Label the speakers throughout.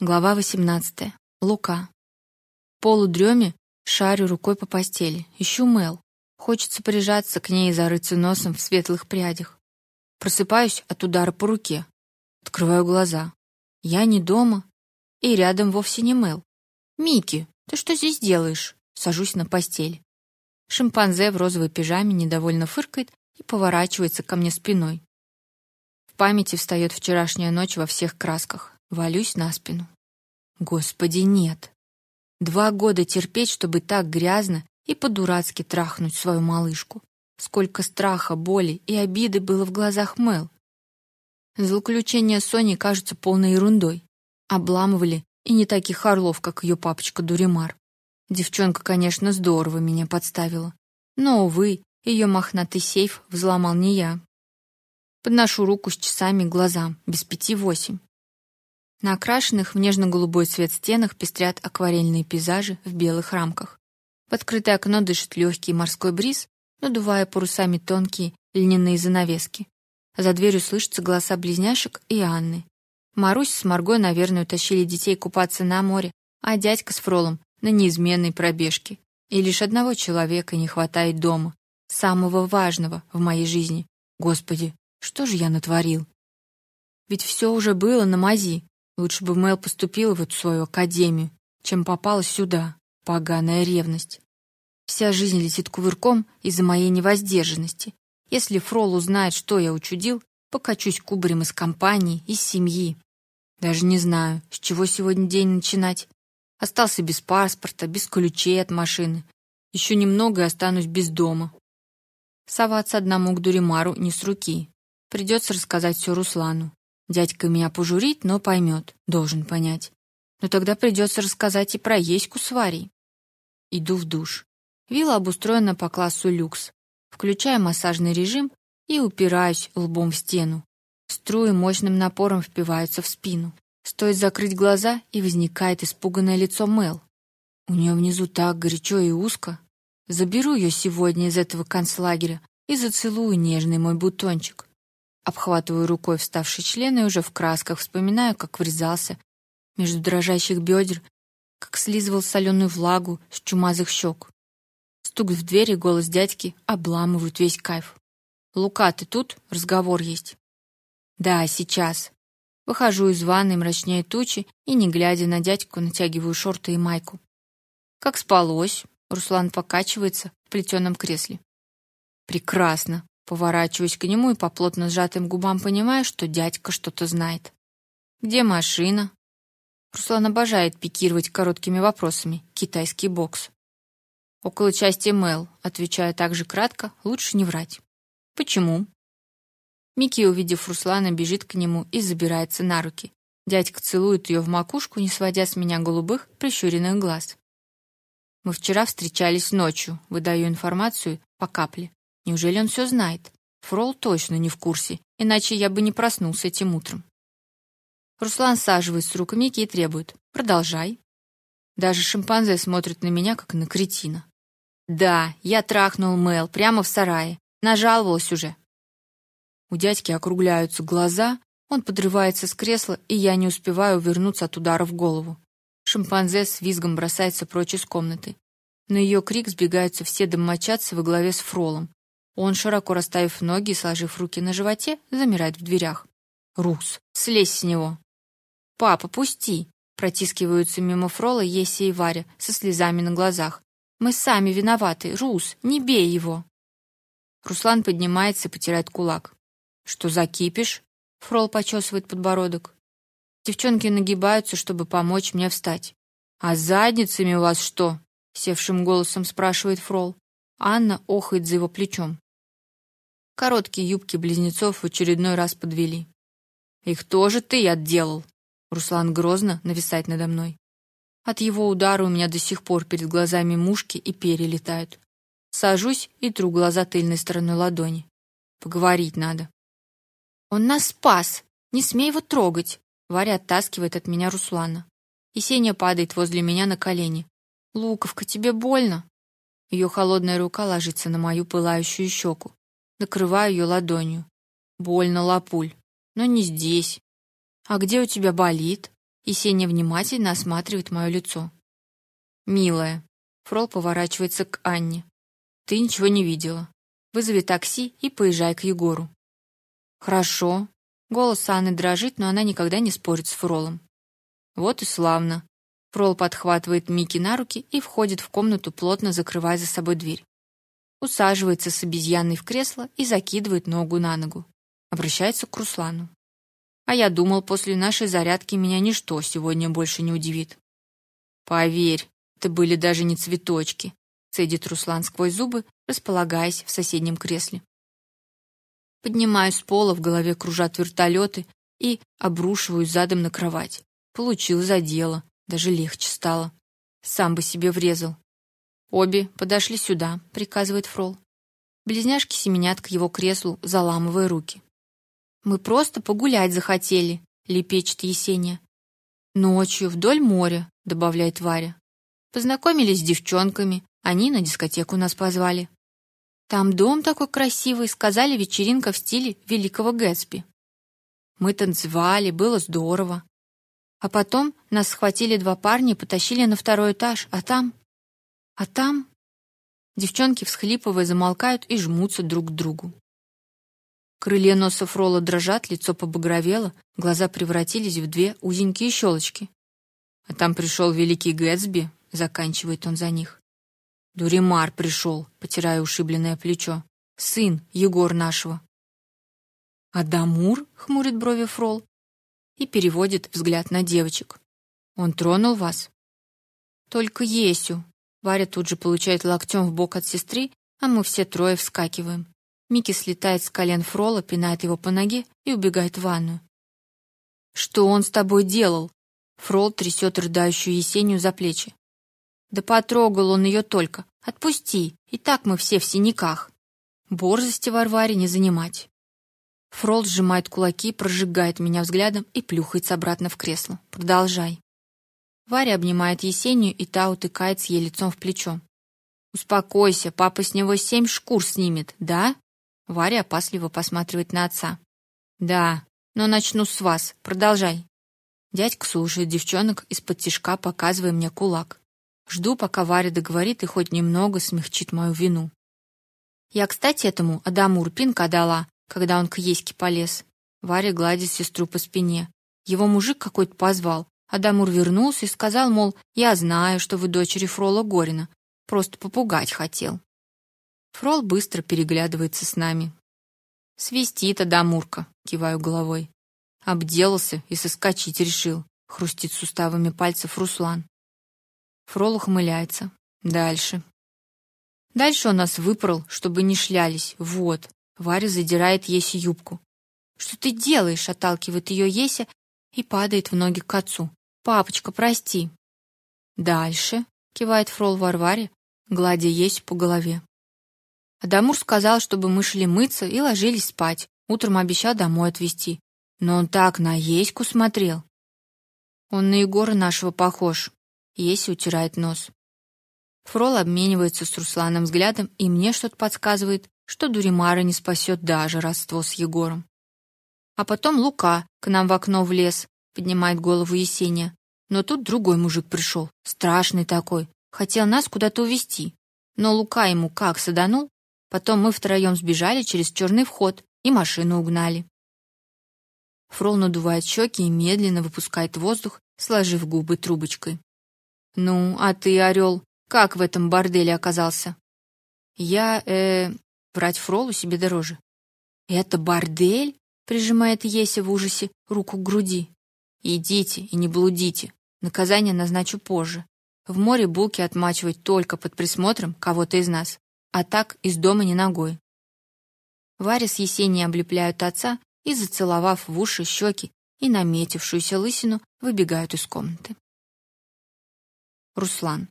Speaker 1: Глава 18. Лука. В полудреме шарю рукой по постели, ищу Мел. Хочется прижаться к ней и зарыться носом в светлых прядях. Просыпаюсь от удара по руке. Открываю глаза. Я не дома, и рядом вовсе не Мел. Мики, ты что здесь делаешь? Сажусь на постель. Шимпанзе в розовой пижаме недовольно фыркает и поворачивается ко мне спиной. В памяти встает вчерашняя ночь во всех красках. Валюсь на спину. Господи, нет. Два года терпеть, чтобы так грязно и по-дурацки трахнуть свою малышку. Сколько страха, боли и обиды было в глазах Мэл. Злоключения Сони кажутся полной ерундой. Обламывали и не таких орлов, как ее папочка Дуримар. Девчонка, конечно, здорово меня подставила. Но, увы, ее мохнатый сейф взломал не я. Подношу руку с часами к глазам, без пяти восемь. На окрашенных в нежно-голубой цвет стенах пестрят акварельные пейзажи в белых рамках. В открытое окно дышит легкий морской бриз, надувая парусами тонкие льняные занавески. За дверью слышатся голоса близняшек и Анны. Марусь с Маргой, наверное, утащили детей купаться на море, а дядька с Фролом на неизменной пробежке. И лишь одного человека не хватает дома, самого важного в моей жизни. Господи, что же я натворил? Ведь все уже было на мази. Лучше бы Мэл поступила в эту свою академию, чем попала сюда. Поганая ревность. Вся жизнь летит кувырком из-за моей невоздержанности. Если Фрол узнает, что я учудил, покачусь кубарем из компании, из семьи. Даже не знаю, с чего сегодня день начинать. Остался без паспорта, без ключей от машины. Еще немного и останусь без дома. Соваться одному к Дуримару не с руки. Придется рассказать все Руслану. Дядька меня пожурит, но поймет, должен понять. Но тогда придется рассказать и про Еську с Варей. Иду в душ. Вилла обустроена по классу люкс. Включаю массажный режим и упираюсь лбом в стену. Струи мощным напором впиваются в спину. Стоит закрыть глаза, и возникает испуганное лицо Мел. У нее внизу так горячо и узко. Заберу ее сегодня из этого концлагеря и зацелую нежный мой бутончик. Обхватываю рукой вставший член и уже в красках вспоминаю, как врезался между дрожащих бедер, как слизывал соленую влагу с чумазых щек. Стук в дверь и голос дядьки обламывают весь кайф. «Лука, ты тут? Разговор есть». «Да, сейчас». Выхожу из ванной мрачнее тучи и, не глядя на дядьку, натягиваю шорты и майку. «Как спалось?» Руслан покачивается в плетеном кресле. «Прекрасно. Поворачиваюсь к нему и по плотно сжатым губам понимаю, что дядька что-то знает. Где машина? Руслан обожает пикировать короткими вопросами. Китайский бокс. Около части Мэл, отвечаю также кратко, лучше не врать. Почему? Микки, увидев Руслана, бежит к нему и забирается на руки. Дядька целует ее в макушку, не сводя с меня голубых, прищуренных глаз. Мы вчера встречались ночью, выдаю информацию по капле. Неужели он все знает? Фрол точно не в курсе, иначе я бы не проснулся этим утром. Руслан саживается с рук Мики и требует: "Продолжай". Даже шимпанзе смотрит на меня как на кретина. Да, я трахнул Мэл прямо в сарае. Нажаловалась уже. У дядьки округляются глаза, он подрывается с кресла, и я не успеваю увернуться от удара в голову. Шимпанзе с визгом бросается прочь из комнаты. На ее крик сбегаются все домочадцы во главе с Фролом. Он, широко расставив ноги и сложив руки на животе, замирает в дверях. Рус, слезь с него. Папа, пусти. Протискиваются мимо Фрола Еси и Варя со слезами на глазах. Мы сами виноваты. Рус, не бей его. Руслан поднимается и потирает кулак. Что за кипиш? Фрол почесывает подбородок. Девчонки нагибаются, чтобы помочь мне встать. А с задницами у вас что? севшим голосом спрашивает Фрол. Анна охает за его плечом. Короткие юбки близнецов в очередной раз подвели. Их тоже ты отделал. Руслан грозно нависает надо мной. От его удара у меня до сих пор перед глазами мушки и перья летают. Сажусь и тру глаза тыльной стороной ладони. Поговорить надо. Он нас спас. Не смей его трогать. Варя оттаскивает от меня Руслана. И падает возле меня на колени. Луковка, тебе больно? Ее холодная рука ложится на мою пылающую щеку накрываю ее ладонью. Больно, лапуль, но не здесь. А где у тебя болит? Есения внимательно осматривает мое лицо. Милая, Фрол поворачивается к Анне. Ты ничего не видела. Вызови такси и поезжай к Егору. Хорошо. Голос Анны дрожит, но она никогда не спорит с Фролом. Вот и славно. Фрол подхватывает Мики на руки и входит в комнату, плотно закрывая за собой дверь. Усаживается с обезьяной в кресло и закидывает ногу на ногу. Обращается к Руслану. А я думал, после нашей зарядки меня ничто сегодня больше не удивит. Поверь, это были даже не цветочки, цедит Руслан сквозь зубы, располагаясь в соседнем кресле. Поднимаюсь с пола, в голове кружат вертолеты и обрушиваюсь задом на кровать. Получил за дело, даже легче стало. Сам бы себе врезал. Обе подошли сюда, приказывает Фрол. Близняшки семенят к его креслу, заламывая руки. Мы просто погулять захотели, лепечет Есения. Ночью вдоль моря, добавляет Варя. Познакомились с девчонками, они на дискотеку нас позвали. Там дом такой красивый, сказали, вечеринка в стиле Великого Гэтсби. Мы танцевали, было здорово. А потом нас схватили два парня и потащили на второй этаж, а там а там девчонки всхлипывая замолкают и жмутся друг к другу. Крылья носа Фрола дрожат, лицо побагровело, глаза превратились в две узенькие щелочки. А там пришел великий Гэтсби, заканчивает он за них. Дуримар пришел, потирая ушибленное плечо. Сын Егор нашего. Адамур хмурит брови Фрол и переводит взгляд на девочек. Он тронул вас? Только Есю. Варя тут же получает локтем в бок от сестры, а мы все трое вскакиваем. Микки слетает с колен Фрола, пинает его по ноге и убегает в ванную. Что он с тобой делал? Фрол трясет рыдающую Есению за плечи. Да потрогал он ее только. Отпусти, и так мы все в синяках. Борзости Варваре не занимать. Фрол сжимает кулаки, прожигает меня взглядом и плюхается обратно в кресло. Продолжай. Варя обнимает Есению, и та утыкается ей лицом в плечо. Успокойся, папа с него семь шкур снимет, да? Варя опасливо посматривает на отца. Да, но начну с вас. Продолжай. Дядька слушает девчонок из-под тишка, показывая мне кулак. Жду, пока Варя договорит и хоть немного смягчит мою вину. Я, кстати, этому Адаму пинка дала, когда он к Еське полез. Варя гладит сестру по спине. Его мужик какой-то позвал. Адамур вернулся и сказал, мол, я знаю, что вы дочери Фрола Горина, просто попугать хотел. Фрол быстро переглядывается с нами. Свистит Адамурка, киваю головой. Обделался и соскочить решил, хрустит суставами пальцев Руслан. Фрол ухмыляется. Дальше. Дальше он нас выпорол, чтобы не шлялись. Вот. Варя задирает Еси юбку. Что ты делаешь? отталкивает ее Еся и падает в ноги к отцу. Папочка, прости. Дальше, кивает Фрол Варваре, гладя Есю по голове. Адамур сказал, чтобы мы шли мыться и ложились спать. Утром обещал домой отвезти. Но он так на Еську смотрел. Он на Егора нашего похож. Еся утирает нос. Фрол обменивается с Русланом взглядом, и мне что-то подсказывает, что Дуримара не спасет даже родство с Егором. А потом Лука к нам в окно влез, поднимает голову Есения. Но тут другой мужик пришел, страшный такой, хотел нас куда-то увезти. Но Лука ему как саданул, потом мы втроем сбежали через черный вход и машину угнали. Фрол надувает щеки и медленно выпускает воздух, сложив губы трубочкой. Ну, а ты, орел, как в этом борделе оказался? Я, э, брать Фролу себе дороже. Это бордель? Прижимает Еся в ужасе руку к груди. Идите и не блудите. Наказание назначу позже. В море булки отмачивать только под присмотром кого-то из нас, а так из дома не ногой. Варя с Есенией облепляют отца и, зацеловав в уши, щеки и наметившуюся лысину, выбегают из комнаты. Руслан.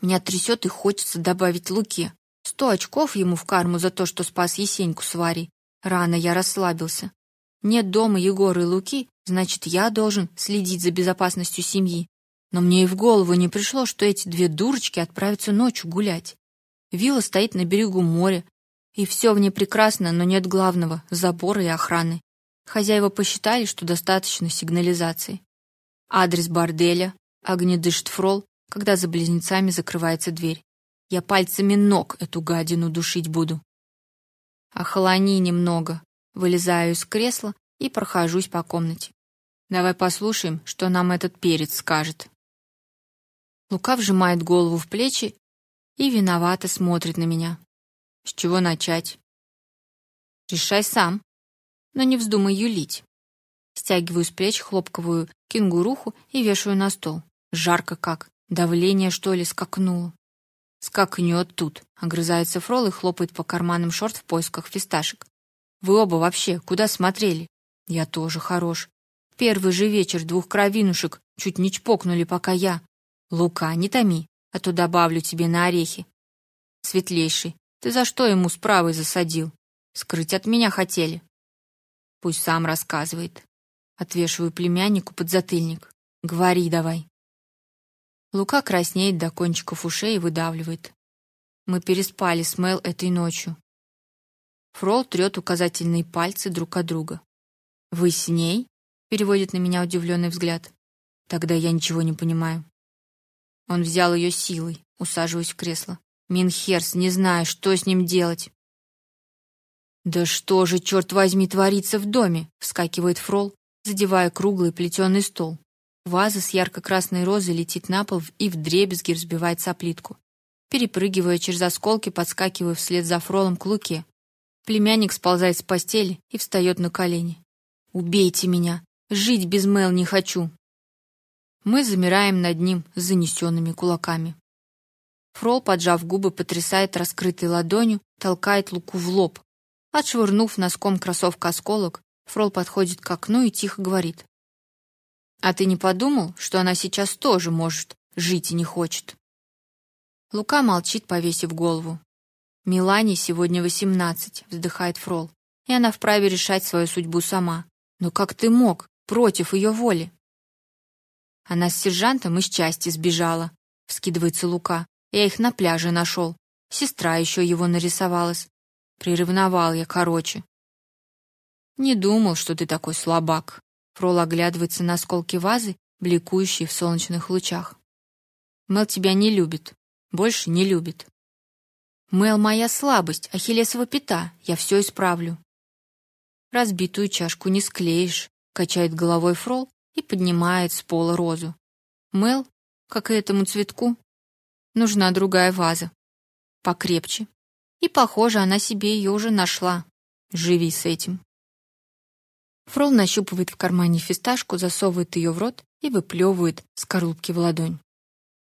Speaker 1: Меня трясет и хочется добавить Луке. Сто очков ему в карму за то, что спас Есеньку с Варей. Рано я расслабился. Нет дома Егора и Луки, значит, я должен следить за безопасностью семьи. Но мне и в голову не пришло, что эти две дурочки отправятся ночью гулять. Вилла стоит на берегу моря, и все в ней прекрасно, но нет главного забора и охраны. Хозяева посчитали, что достаточно сигнализации. Адрес борделя, огнедышит Фрол, когда за близнецами закрывается дверь. Я пальцами ног эту гадину душить буду. Охолони немного. Вылезаю из кресла и прохожусь по комнате. Давай послушаем, что нам этот перец скажет. Лука вжимает голову в плечи и виновато смотрит на меня. С чего начать? Решай сам, но не вздумай юлить. Стягиваю с плеч хлопковую кенгуруху и вешаю на стол. Жарко как, давление что ли скакнуло. Скакнет тут, огрызается Фрол и хлопает по карманам шорт в поисках фисташек. Вы оба вообще куда смотрели? Я тоже хорош. Первый же вечер двух кровинушек чуть не чпокнули, пока я. Лука, не томи, а то добавлю тебе на орехи. Светлейший, ты за что ему с правой засадил? Скрыть от меня хотели. Пусть сам рассказывает. Отвешиваю племяннику подзатыльник. Говори давай. Лука краснеет до кончиков ушей и выдавливает. Мы переспали с Мэл этой ночью. Фрол трет указательные пальцы друг от друга. Вы с ней? Переводит на меня удивленный взгляд. Тогда я ничего не понимаю. Он взял ее силой, усаживаясь в кресло. Минхерс, не знаю, что с ним делать. Да что же, черт возьми, творится в доме? вскакивает Фрол, задевая круглый плетеный стол. Ваза с ярко-красной розой летит на пол и вдребезги разбивается о плитку. Перепрыгивая через осколки, подскакиваю вслед за Фролом к Луке. Племянник сползает с постели и встает на колени. «Убейте меня! Жить без Мэл не хочу!» Мы замираем над ним с занесенными кулаками. Фрол, поджав губы, потрясает раскрытой ладонью, толкает Луку в лоб. Отшвырнув носком кроссовка осколок, Фрол подходит к окну и тихо говорит: а ты не подумал, что она сейчас тоже может жить и не хочет? Лука молчит, повесив голову. Милане сегодня восемнадцать, вздыхает Фрол. И она вправе решать свою судьбу сама. Но как ты мог против ее воли? Она с сержантом из части сбежала, вскидывается Лука. Я их на пляже нашел. Сестра еще его нарисовалась. Приревновал я, короче. Не думал, что ты такой слабак. Фрол оглядывается на осколки вазы, бликующие в солнечных лучах. Мел тебя не любит, больше не любит. Мел моя слабость, ахиллесова пята, я все исправлю. Разбитую чашку не склеишь, качает головой Фрол и поднимает с пола розу. Мел, как и этому цветку, нужна другая ваза, покрепче. И, похоже, она себе ее уже нашла. Живи с этим. Фрол нащупывает в кармане фисташку, засовывает ее в рот и выплевывает скорлупки в ладонь.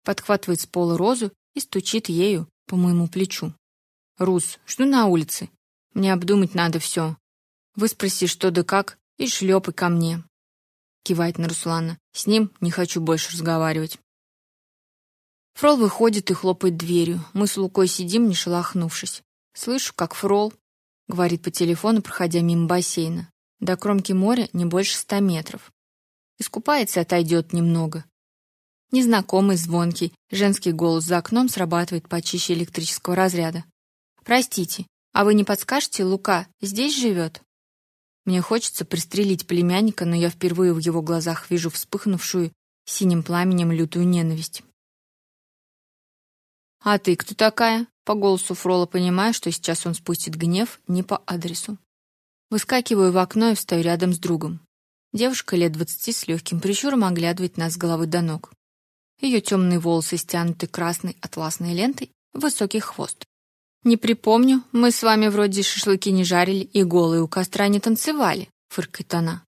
Speaker 1: Подхватывает с пола розу и стучит ею по моему плечу. Рус, жду на улице. Мне обдумать надо все. Выспроси, что да как, и шлепай ко мне. Кивает на Руслана. С ним не хочу больше разговаривать. Фрол выходит и хлопает дверью. Мы с Лукой сидим, не шелохнувшись. Слышу, как Фрол говорит по телефону, проходя мимо бассейна. До кромки моря не больше ста метров. Искупается и отойдет немного. Незнакомый звонкий женский голос за окном срабатывает почище электрического разряда. Простите, а вы не подскажете, Лука здесь живет?» Мне хочется пристрелить племянника, но я впервые в его глазах вижу вспыхнувшую синим пламенем лютую ненависть. А ты кто такая? По голосу Фрола понимаю, что сейчас он спустит гнев не по адресу. Выскакиваю в окно и встаю рядом с другом. Девушка лет двадцати с легким прищуром оглядывает нас с головы до ног. Ее темные волосы стянуты красной атласной лентой, высокий хвост. Не припомню, мы с вами вроде шашлыки не жарили и голые у костра не танцевали, фыркает она.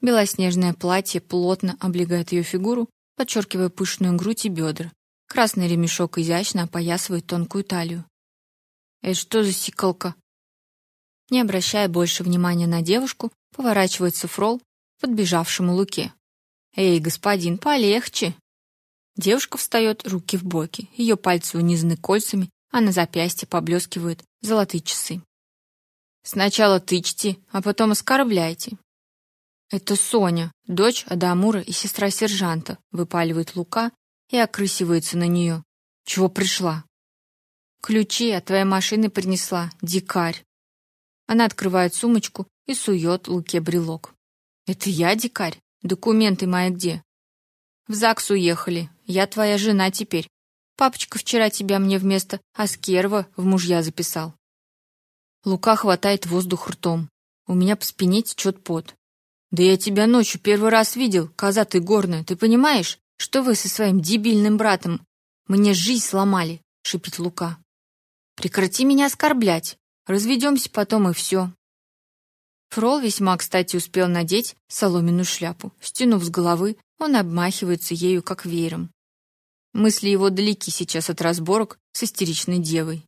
Speaker 1: Белоснежное платье плотно облегает ее фигуру, подчеркивая пышную грудь и бедра. Красный ремешок изящно опоясывает тонкую талию. Это что за сиколка? Не обращая больше внимания на девушку, поворачивается Фрол к подбежавшему Луке. Эй, господин, полегче. Девушка встает, руки в боки, ее пальцы унизаны кольцами, а на запястье поблескивают золотые часы. Сначала тычьте, а потом оскорбляйте. Это Соня, дочь Адамура и сестра сержанта, выпаливает Лука и окрысивается на нее. Чего пришла? Ключи от твоей машины принесла, дикарь. Она открывает сумочку и сует Луке брелок. Это я, дикарь? Документы мои где? В ЗАГС уехали. Я твоя жена теперь. Папочка вчера тебя мне вместо Аскерова в мужья записал. Лука хватает воздух ртом. У меня по спине течет пот. Да я тебя ночью первый раз видел, коза ты горная. Ты понимаешь, что вы со своим дебильным братом мне жизнь сломали, шипит Лука. Прекрати меня оскорблять. Разведемся потом и все. Фрол весьма, кстати, успел надеть соломенную шляпу. Стянув с головы, он обмахивается ею как веером. Мысли его далеки сейчас от разборок с истеричной девой.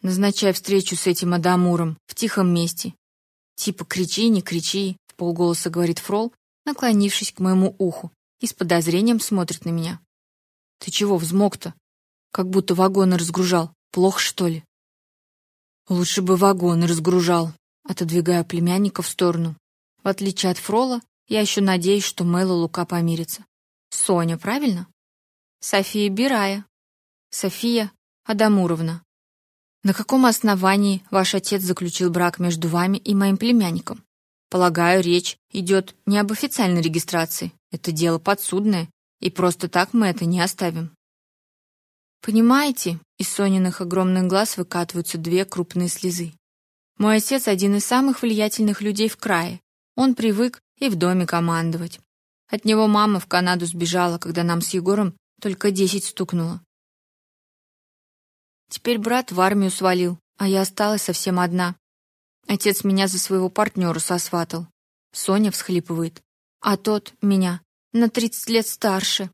Speaker 1: Назначай встречу с этим Адамуром в тихом месте. Типа кричи, не кричи, в полголоса говорит Фрол, наклонившись к моему уху и с подозрением смотрит на меня. Ты чего взмок-то? Как будто вагоны разгружал. Плохо, что ли? Лучше бы вагоны разгружал, отодвигая племянника в сторону. В отличие от Фрола, я еще надеюсь, что Мэл и Лука помирятся. Соня, правильно? София Бирая. София Адамуровна. На каком основании ваш отец заключил брак между вами и моим племянником? Полагаю, речь идет не об официальной регистрации. Это дело подсудное, и просто так мы это не оставим. Понимаете, из Сониных огромных глаз выкатываются две крупные слезы. Мой отец один из самых влиятельных людей в крае. Он привык и в доме командовать. От него мама в Канаду сбежала, когда нам с Егором только десять стукнуло. Теперь брат в армию свалил, а я осталась совсем одна. Отец меня за своего партнера сосватал. Соня всхлипывает. А тот меня на тридцать лет старше.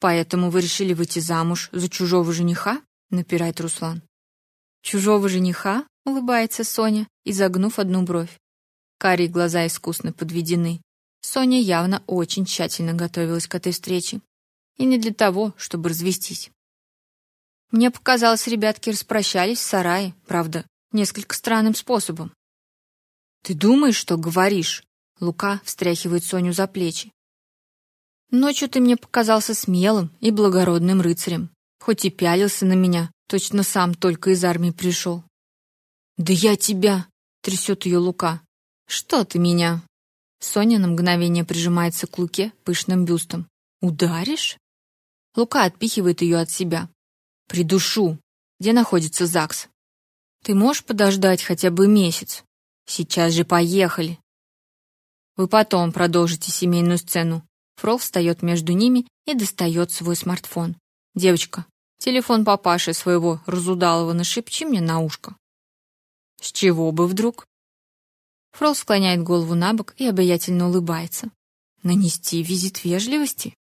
Speaker 1: Поэтому вы решили выйти замуж за чужого жениха? напирает Руслан. Чужого жениха? улыбается Соня, изогнув одну бровь. Карие глаза искусно подведены. Соня явно очень тщательно готовилась к этой встрече. И не для того, чтобы развестись. Мне показалось, ребятки распрощались в сарае, правда, несколько странным способом. Ты думаешь, что говоришь? Лука встряхивает Соню за плечи. Ночью ты мне показался смелым и благородным рыцарем, хоть и пялился на меня, точно сам только из армии пришел. Да я тебя, трясет ее Лука. Что ты меня? Соня на мгновение прижимается к Луке пышным бюстом. Ударишь? Лука отпихивает ее от себя. Придушу. Где находится ЗАГС? Ты можешь подождать хотя бы месяц? Сейчас же поехали. Вы потом продолжите семейную сцену. Фрол встает между ними и достает свой смартфон. Девочка, телефон папаши своего разудалого нашепчи мне на ушко. С чего бы вдруг? Фрол склоняет голову набок и обаятельно улыбается. Нанести визит вежливости?